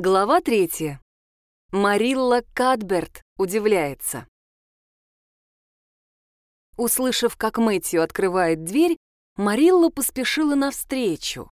Глава третья. Марилла Кадберт удивляется. Услышав, как Мэтью открывает дверь, Марилла поспешила навстречу.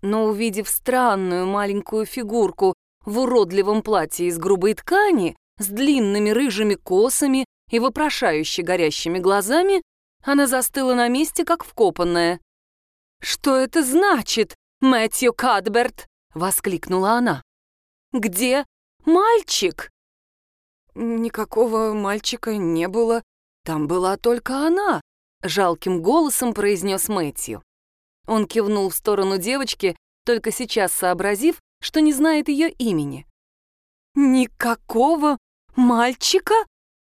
Но увидев странную маленькую фигурку в уродливом платье из грубой ткани, с длинными рыжими косами и вопрошающе горящими глазами, она застыла на месте, как вкопанная. «Что это значит, Мэтью Кадберт?» — воскликнула она. «Где мальчик?» «Никакого мальчика не было. Там была только она», — жалким голосом произнес Мэтью. Он кивнул в сторону девочки, только сейчас сообразив, что не знает ее имени. «Никакого мальчика?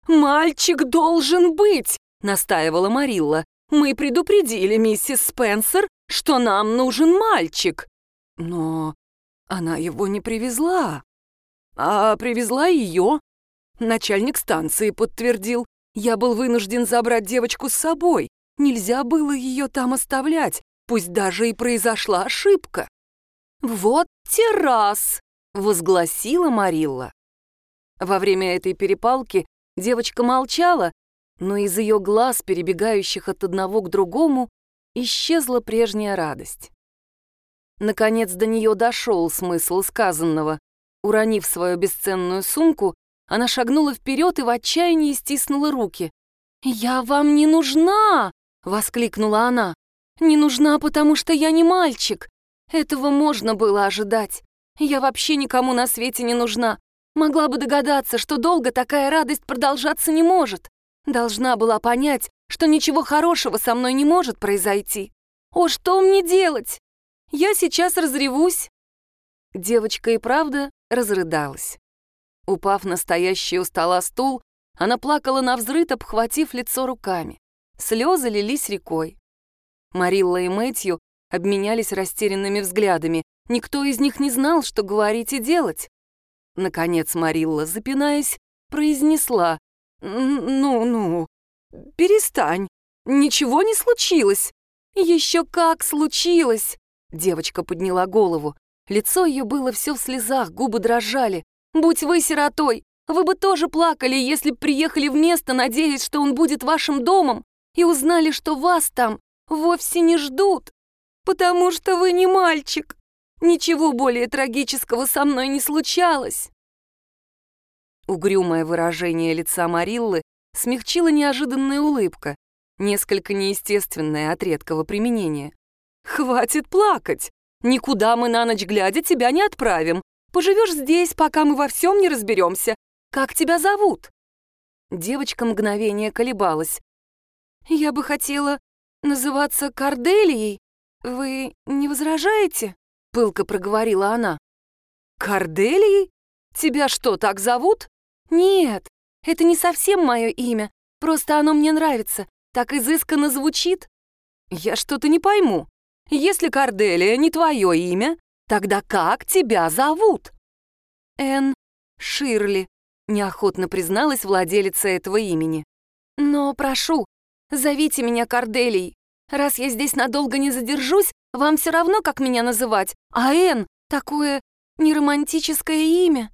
Мальчик должен быть!» — настаивала Марилла. «Мы предупредили миссис Спенсер, что нам нужен мальчик». «Но она его не привезла. А привезла ее. Начальник станции подтвердил. Я был вынужден забрать девочку с собой. Нельзя было ее там оставлять, пусть даже и произошла ошибка. «Вот террас!» — возгласила Марилла. Во время этой перепалки девочка молчала, но из ее глаз, перебегающих от одного к другому, исчезла прежняя радость. Наконец до нее дошел смысл сказанного. Уронив свою бесценную сумку, она шагнула вперед и в отчаянии стиснула руки. «Я вам не нужна!» — воскликнула она. «Не нужна, потому что я не мальчик. Этого можно было ожидать. Я вообще никому на свете не нужна. Могла бы догадаться, что долго такая радость продолжаться не может. Должна была понять, что ничего хорошего со мной не может произойти. О, что мне делать? Я сейчас разревусь». Девочка и правда разрыдалась. Упав на стоящий у стола стул, она плакала на взрыт, обхватив лицо руками. Слезы лились рекой. Марилла и Мэтью обменялись растерянными взглядами. Никто из них не знал, что говорить и делать. Наконец Марилла, запинаясь, произнесла «Ну-ну, перестань, ничего не случилось». «Еще как случилось!» Девочка подняла голову. Лицо ее было все в слезах, губы дрожали. «Будь вы сиротой, вы бы тоже плакали, если б приехали в место, надеясь, что он будет вашим домом, и узнали, что вас там вовсе не ждут, потому что вы не мальчик. Ничего более трагического со мной не случалось». Угрюмое выражение лица Мариллы смягчила неожиданная улыбка, несколько неестественная от редкого применения. «Хватит плакать! Никуда мы на ночь глядя тебя не отправим. Поживешь здесь, пока мы во всем не разберемся. Как тебя зовут?» Девочка мгновение колебалась. «Я бы хотела называться Корделией. Вы не возражаете?» — пылко проговорила она. «Корделией? Тебя что, так зовут?» «Нет, это не совсем мое имя. Просто оно мне нравится. Так изысканно звучит». «Я что-то не пойму. Если Корделия не твое имя, тогда как тебя зовут?» «Энн Ширли», — неохотно призналась владелица этого имени. «Но прошу, зовите меня Корделией. Раз я здесь надолго не задержусь, вам все равно, как меня называть. А Энн — такое неромантическое имя».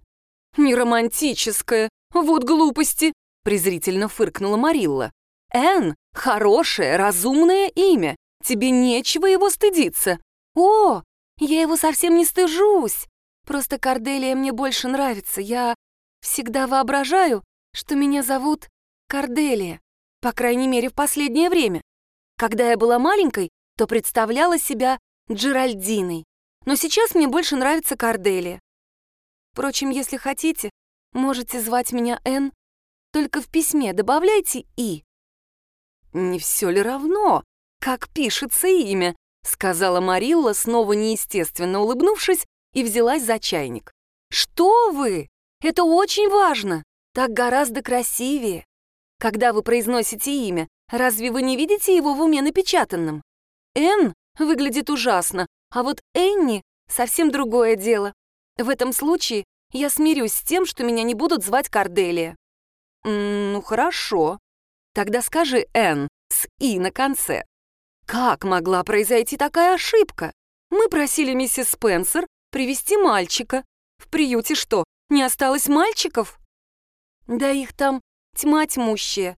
«Неромантическое? Вот глупости!» — презрительно фыркнула Марилла. «Энн — хорошее, разумное имя. Тебе нечего его стыдиться. О, я его совсем не стыжусь. Просто Корделия мне больше нравится. Я всегда воображаю, что меня зовут Корделия. По крайней мере, в последнее время. Когда я была маленькой, то представляла себя Джеральдиной. Но сейчас мне больше нравится Корделия. Впрочем, если хотите, можете звать меня Н. Только в письме добавляйте «и». «Не все ли равно?» «Как пишется имя», — сказала Марилла, снова неестественно улыбнувшись, и взялась за чайник. «Что вы? Это очень важно. Так гораздо красивее. Когда вы произносите имя, разве вы не видите его в уме напечатанным? Н выглядит ужасно, а вот Энни — совсем другое дело. В этом случае я смирюсь с тем, что меня не будут звать Корделия». «Ну, хорошо. Тогда скажи Н с «и» на конце. Как могла произойти такая ошибка? Мы просили миссис Спенсер привести мальчика. В приюте что, не осталось мальчиков?» «Да их там тьма тьмущая.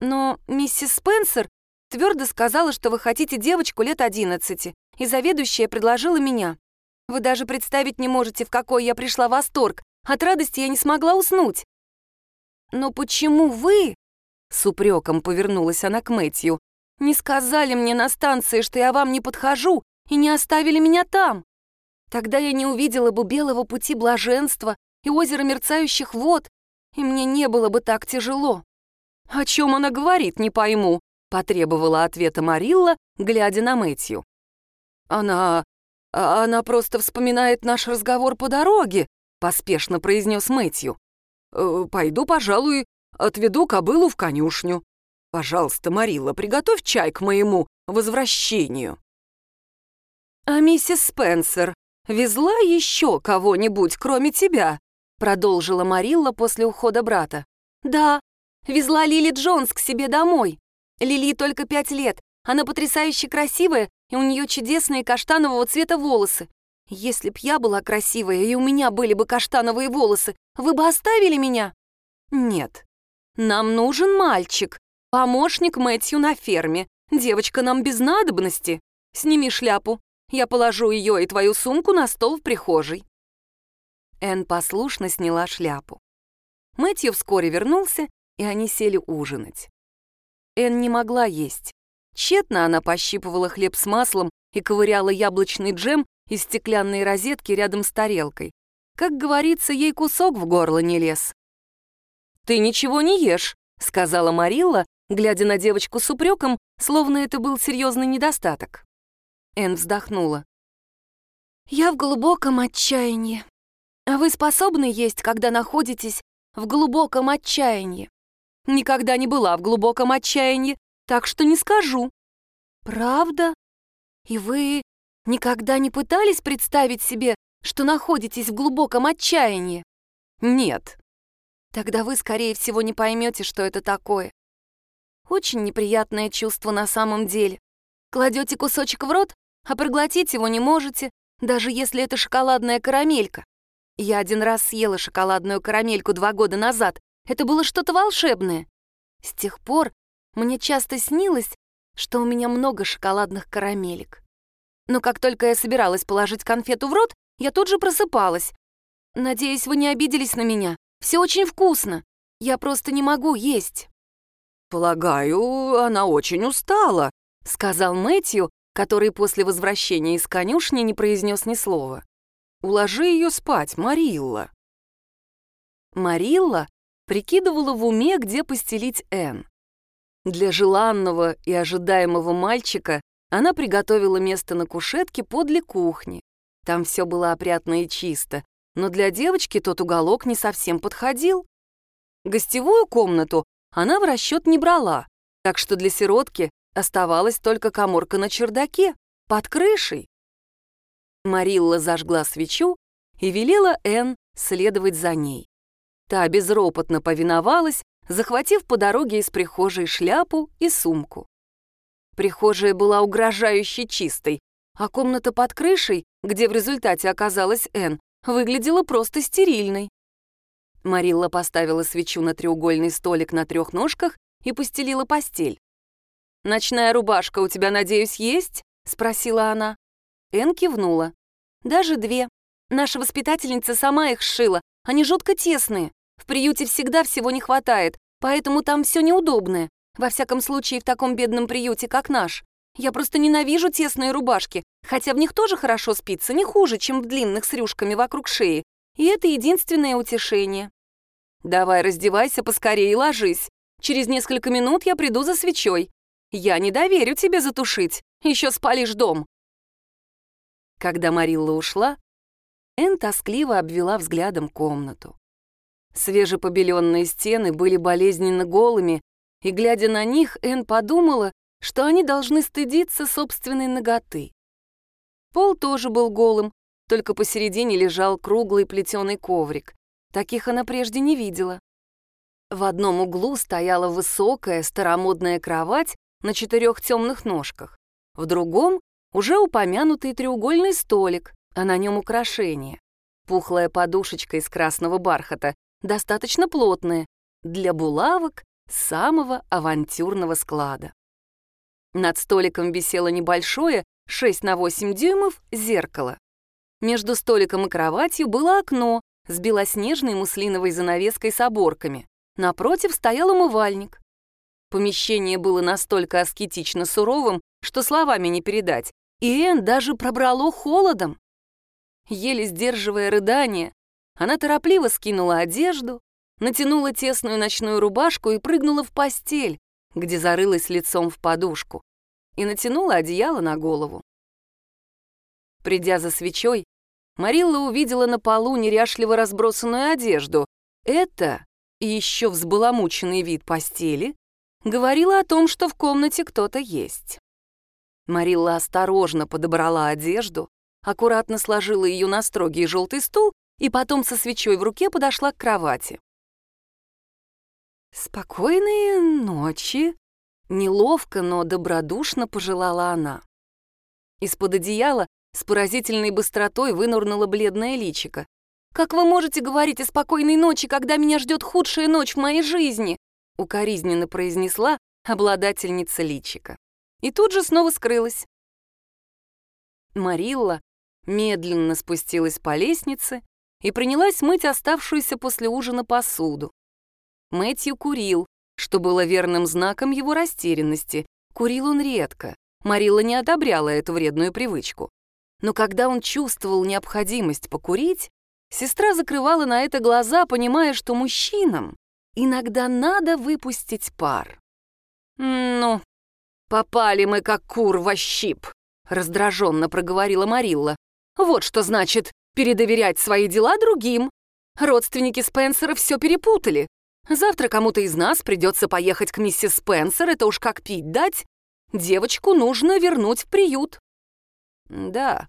Но миссис Спенсер твердо сказала, что вы хотите девочку лет одиннадцати, и заведующая предложила меня. Вы даже представить не можете, в какой я пришла восторг. От радости я не смогла уснуть. «Но почему вы?» — с упреком повернулась она к Мэтью. «Не сказали мне на станции, что я вам не подхожу, и не оставили меня там. Тогда я не увидела бы белого пути блаженства и озера мерцающих вод, и мне не было бы так тяжело». «О чем она говорит, не пойму», — потребовала ответа Марилла, глядя на Мэтью. «Она... она просто вспоминает наш разговор по дороге», — поспешно произнес Мэтью. «Э, «Пойду, пожалуй, отведу кобылу в конюшню. Пожалуйста, Марилла, приготовь чай к моему возвращению». «А миссис Спенсер везла еще кого-нибудь, кроме тебя?» — продолжила Марилла после ухода брата. «Да, везла Лили Джонс к себе домой. Лили только пять лет, она потрясающе красивая, и у нее чудесные каштанового цвета волосы. Если б я была красивая, и у меня были бы каштановые волосы, вы бы оставили меня? Нет. Нам нужен мальчик, помощник Мэтью на ферме. Девочка нам без надобности. Сними шляпу. Я положу ее и твою сумку на стол в прихожей. Энн послушно сняла шляпу. Мэтью вскоре вернулся, и они сели ужинать. Энн не могла есть. Тщетно она пощипывала хлеб с маслом и ковыряла яблочный джем из стеклянной розетки рядом с тарелкой. Как говорится, ей кусок в горло не лез. «Ты ничего не ешь», — сказала Марилла, глядя на девочку с упреком, словно это был серьезный недостаток. Эн вздохнула. «Я в глубоком отчаянии. А вы способны есть, когда находитесь в глубоком отчаянии?» «Никогда не была в глубоком отчаянии, так что не скажу». «Правда? И вы никогда не пытались представить себе, что находитесь в глубоком отчаянии?» «Нет». «Тогда вы, скорее всего, не поймете, что это такое. Очень неприятное чувство на самом деле. Кладете кусочек в рот, а проглотить его не можете, даже если это шоколадная карамелька. Я один раз съела шоколадную карамельку два года назад. Это было что-то волшебное. С тех пор мне часто снилось, что у меня много шоколадных карамелек. Но как только я собиралась положить конфету в рот, я тут же просыпалась. Надеюсь, вы не обиделись на меня. Все очень вкусно. Я просто не могу есть. «Полагаю, она очень устала», — сказал Мэтью, который после возвращения из конюшни не произнес ни слова. «Уложи ее спать, Марилла». Марилла прикидывала в уме, где постелить Энн. Для желанного и ожидаемого мальчика она приготовила место на кушетке подле кухни. Там все было опрятно и чисто, но для девочки тот уголок не совсем подходил. Гостевую комнату она в расчет не брала, так что для сиротки оставалась только коморка на чердаке, под крышей. Марилла зажгла свечу и велела Энн следовать за ней. Та безропотно повиновалась, захватив по дороге из прихожей шляпу и сумку. Прихожая была угрожающе чистой, а комната под крышей, где в результате оказалась Энн, выглядела просто стерильной. Марилла поставила свечу на треугольный столик на трех ножках и постелила постель. «Ночная рубашка у тебя, надеюсь, есть?» — спросила она. Энн кивнула. «Даже две. Наша воспитательница сама их сшила. Они жутко тесные. В приюте всегда всего не хватает, поэтому там все неудобное. Во всяком случае, в таком бедном приюте, как наш. Я просто ненавижу тесные рубашки, хотя в них тоже хорошо спится, не хуже, чем в длинных с рюшками вокруг шеи. И это единственное утешение. Давай раздевайся поскорее и ложись. Через несколько минут я приду за свечой. Я не доверю тебе затушить, еще спалишь дом. Когда Марилла ушла, Эн тоскливо обвела взглядом комнату. Свежепобеленные стены были болезненно голыми, и, глядя на них, Энн подумала, что они должны стыдиться собственной ноготы. Пол тоже был голым, только посередине лежал круглый плетеный коврик. Таких она прежде не видела. В одном углу стояла высокая старомодная кровать на четырех темных ножках, в другом — уже упомянутый треугольный столик, а на нем украшения. Пухлая подушечка из красного бархата, достаточно плотная, для булавок самого авантюрного склада. Над столиком висело небольшое, 6 на 8 дюймов, зеркало. Между столиком и кроватью было окно с белоснежной муслиновой занавеской с оборками. Напротив стоял умывальник. Помещение было настолько аскетично суровым, что словами не передать, и Энн даже пробрало холодом. Еле сдерживая рыдание, она торопливо скинула одежду, натянула тесную ночную рубашку и прыгнула в постель, где зарылась лицом в подушку, и натянула одеяло на голову. Придя за свечой, Марилла увидела на полу неряшливо разбросанную одежду. Это, и еще взбаламученный вид постели, говорило о том, что в комнате кто-то есть. Марилла осторожно подобрала одежду, аккуратно сложила ее на строгий желтый стул и потом со свечой в руке подошла к кровати. «Спокойной ночи!» — неловко, но добродушно пожелала она. Из-под одеяла с поразительной быстротой вынурнула бледное личико. «Как вы можете говорить о спокойной ночи, когда меня ждет худшая ночь в моей жизни?» — укоризненно произнесла обладательница личика. И тут же снова скрылась. Марилла медленно спустилась по лестнице и принялась мыть оставшуюся после ужина посуду. Мэтью курил, что было верным знаком его растерянности. Курил он редко. Марилла не одобряла эту вредную привычку. Но когда он чувствовал необходимость покурить, сестра закрывала на это глаза, понимая, что мужчинам иногда надо выпустить пар. «Ну, попали мы как кур во щип», — раздраженно проговорила Марилла. Вот что значит передоверять свои дела другим. Родственники Спенсера все перепутали. Завтра кому-то из нас придется поехать к миссис Спенсер, это уж как пить дать. Девочку нужно вернуть в приют. Да,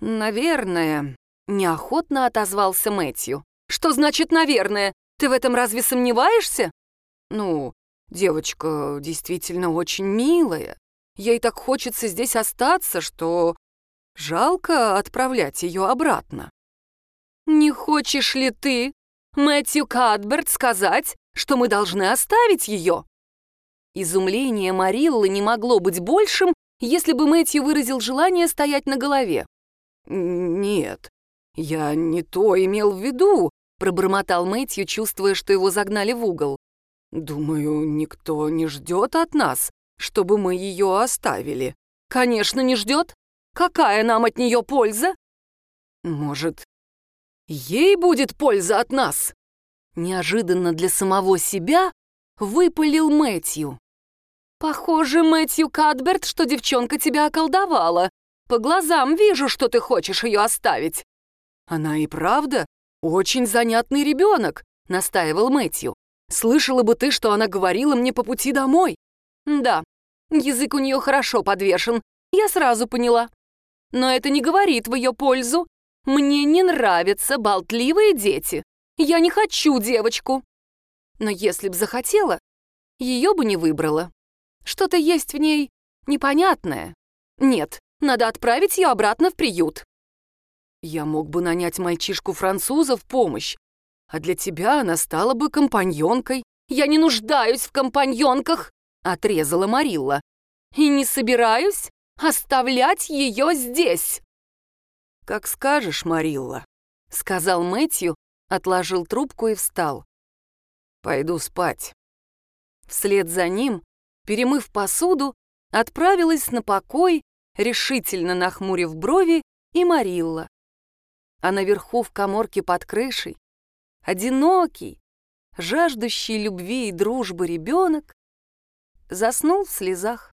наверное, неохотно отозвался Мэтью. Что значит «наверное»? Ты в этом разве сомневаешься? Ну, девочка действительно очень милая. Ей так хочется здесь остаться, что Жалко отправлять ее обратно. «Не хочешь ли ты, Мэтью Кадберт, сказать, что мы должны оставить ее?» Изумление Мариллы не могло быть большим, если бы Мэтью выразил желание стоять на голове. «Нет, я не то имел в виду», — пробормотал Мэтью, чувствуя, что его загнали в угол. «Думаю, никто не ждет от нас, чтобы мы ее оставили». «Конечно, не ждет. Какая нам от нее польза? Может, ей будет польза от нас? Неожиданно для самого себя выпалил Мэтью. Похоже, Мэтью Кадберт, что девчонка тебя околдовала. По глазам вижу, что ты хочешь ее оставить. Она и правда очень занятный ребенок, настаивал Мэтью. Слышала бы ты, что она говорила мне по пути домой. Да, язык у нее хорошо подвешен, я сразу поняла. Но это не говорит в ее пользу. Мне не нравятся болтливые дети. Я не хочу девочку. Но если б захотела, ее бы не выбрала. Что-то есть в ней непонятное. Нет, надо отправить ее обратно в приют. Я мог бы нанять мальчишку-француза в помощь, а для тебя она стала бы компаньонкой. Я не нуждаюсь в компаньонках, отрезала Марилла. И не собираюсь оставлять ее здесь!» «Как скажешь, Марилла», — сказал Мэтью, отложил трубку и встал. «Пойду спать». Вслед за ним, перемыв посуду, отправилась на покой, решительно нахмурив брови, и Марилла. А наверху в коморке под крышей, одинокий, жаждущий любви и дружбы ребенок, заснул в слезах.